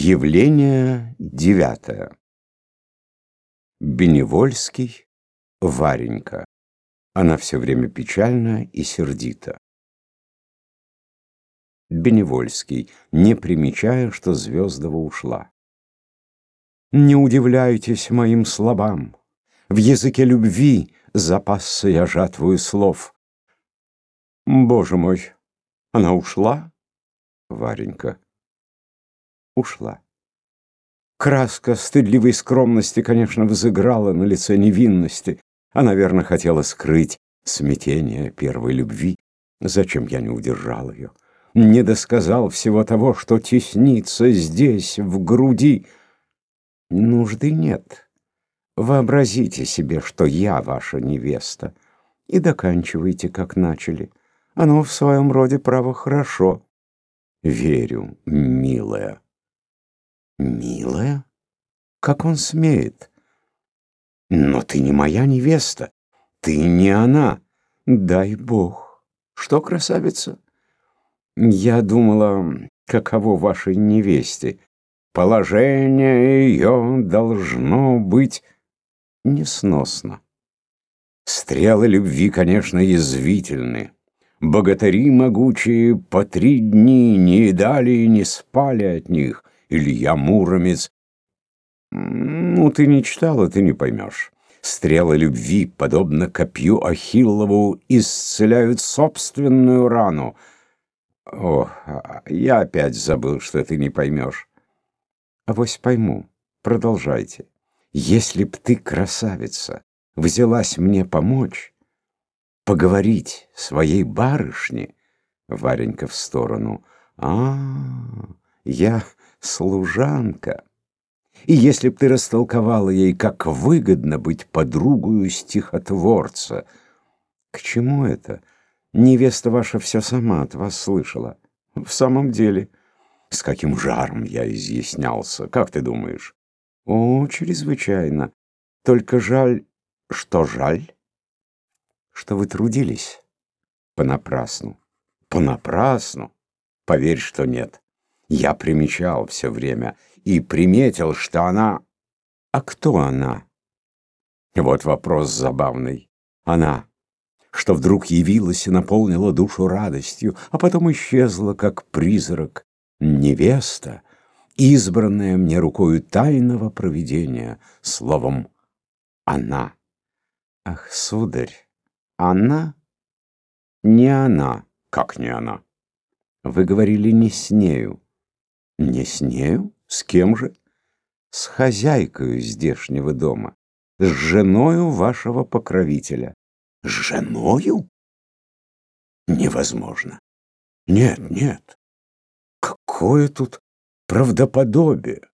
Явление девятое. Беневольский, Варенька. Она все время печальна и сердита. Беневольский, не примечая, что Звездова ушла. Не удивляйтесь моим словам. В языке любви запасся я жатвую слов. Боже мой, она ушла? Варенька. Ушла. Краска стыдливой скромности, конечно, взыграла на лице невинности. Она, верно, хотела скрыть смятение первой любви. Зачем я не удержал ее? Не досказал всего того, что теснится здесь, в груди. Нужды нет. Вообразите себе, что я ваша невеста, и доканчивайте, как начали. Оно в своем роде, право, хорошо. Верю, милая. Милая? Как он смеет? Но ты не моя невеста. Ты не она. Дай бог. Что, красавица? Я думала, каково вашей невесте. Положение ее должно быть несносно. Стрелы любви, конечно, язвительны. Богатыри могучие по три дни не едали и не спали от них. Илья Муромец. Ну, ты не читала, ты не поймешь. Стрелы любви, подобно копью Ахиллову, исцеляют собственную рану. О, я опять забыл, что ты не поймешь. Авось пойму. Продолжайте. Если б ты, красавица, взялась мне помочь, поговорить своей барышне, Варенька в сторону. А, -а, -а я служанка. И если б ты растолковала ей, как выгодно быть подругою стихотворца, к чему это? Невеста ваша все сама от вас слышала. В самом деле, с каким жаром я изъяснялся, как ты думаешь? О, чрезвычайно. Только жаль... Что жаль? Что вы трудились понапрасну. Понапрасну? Поверь, что нет. Я примечал все время и приметил, что она... А кто она? Вот вопрос забавный. Она, что вдруг явилась и наполнила душу радостью, а потом исчезла, как призрак, невеста, избранная мне рукою тайного провидения, словом, она. Ах, сударь, она? Не она. Как не она? Вы говорили не с нею. Не с нею? С кем же? С хозяйкою здешнего дома, с женою вашего покровителя. С женою? Невозможно. Нет, нет. Какое тут правдоподобие?